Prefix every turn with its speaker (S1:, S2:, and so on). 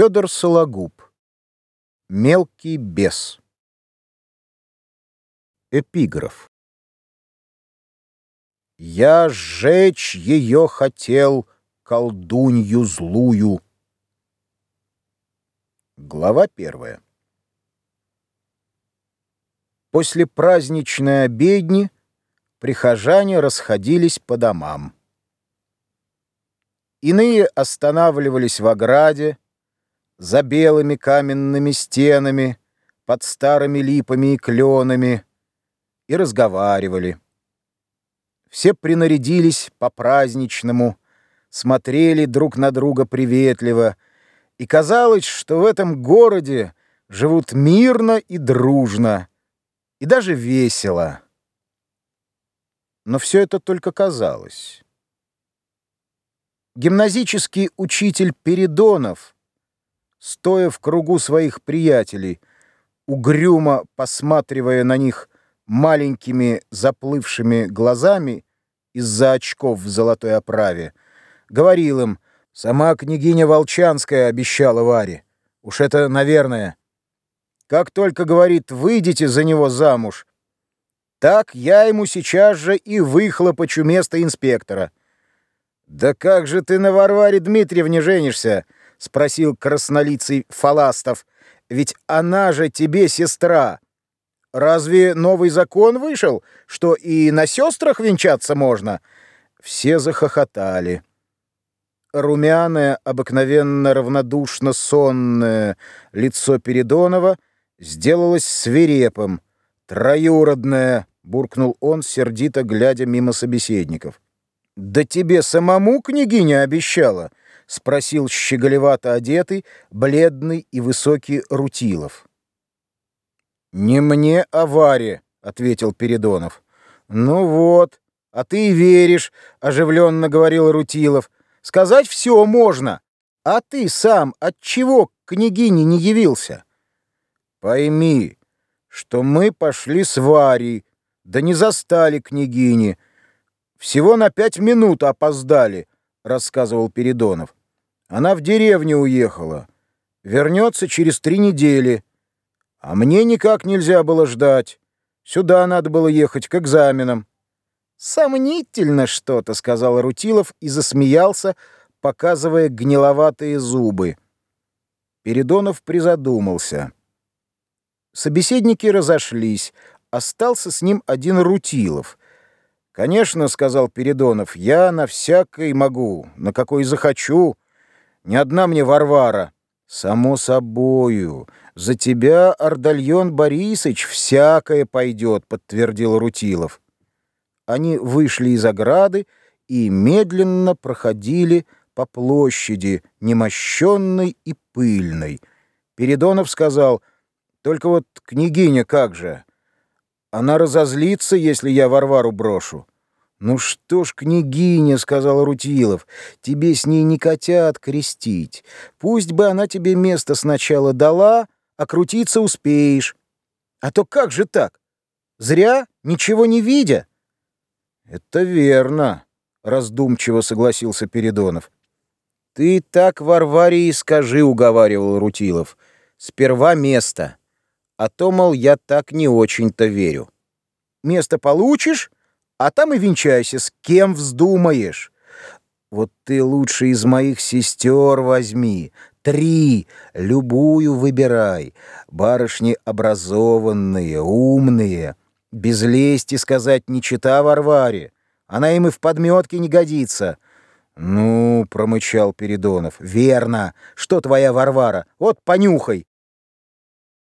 S1: Федор Сологуб. Мелкий бес. Эпиграф. Я сжечь ее хотел, колдунью злую. Глава первая. После праздничной обедни прихожане расходились по домам. Иные останавливались в ограде, за белыми каменными стенами, под старыми липами и кленами, и разговаривали. Все принарядились по-праздничному, смотрели друг на друга приветливо, и казалось, что в этом городе живут мирно и дружно, и даже весело. Но все это только казалось. Гимназический учитель Передонов — стоя в кругу своих приятелей, угрюмо посматривая на них маленькими заплывшими глазами из-за очков в золотой оправе, говорил им, «Сама княгиня Волчанская обещала Варе. Уж это, наверное. Как только, говорит, выйдете за него замуж, так я ему сейчас же и выхлопочу место инспектора». «Да как же ты на Варваре Дмитриевне женишься?» — спросил краснолицый Фаластов. «Ведь она же тебе сестра. Разве новый закон вышел, что и на сестрах венчаться можно?» Все захохотали. Румяное, обыкновенно равнодушно сонное лицо Передонова сделалось свирепым. «Троюродное!» — буркнул он, сердито глядя мимо собеседников. «Да тебе самому княгиня обещала!» — спросил щеголевато одетый, бледный и высокий Рутилов. «Не мне, а Варе», — ответил Передонов. «Ну вот, а ты веришь», — оживленно говорил Рутилов. «Сказать все можно, а ты сам от чего к княгине не явился?» «Пойми, что мы пошли с Варей, да не застали княгини. Всего на пять минут опоздали», — рассказывал Передонов. Она в деревню уехала. Вернется через три недели. А мне никак нельзя было ждать. Сюда надо было ехать к экзаменам. «Сомнительно что-то», — сказал Рутилов и засмеялся, показывая гниловатые зубы. Передонов призадумался. Собеседники разошлись. Остался с ним один Рутилов. «Конечно», — сказал Передонов, — «я на всякой могу, на какой захочу». Не одна мне Варвара. Само собою. За тебя, Ардальон Борисович, всякое пойдет, подтвердил Рутилов. Они вышли из ограды и медленно проходили по площади, немощенной и пыльной. Передонов сказал, «Только вот княгиня как же? Она разозлится, если я Варвару брошу». «Ну что ж, княгиня, — сказал Рутилов, — тебе с ней не котят крестить. Пусть бы она тебе место сначала дала, а крутиться успеешь. А то как же так? Зря, ничего не видя?» «Это верно», — раздумчиво согласился Передонов. «Ты так Варваре и скажи, — уговаривал Рутилов, — сперва место, а то, мол, я так не очень-то верю. Место получишь, а там и венчайся, с кем вздумаешь. Вот ты лучше из моих сестер возьми, три, любую выбирай. Барышни образованные, умные, без лести сказать не чита Варваре. Она им и в подметке не годится. «Ну, — промычал Передонов, — верно. Что твоя Варвара? Вот понюхай.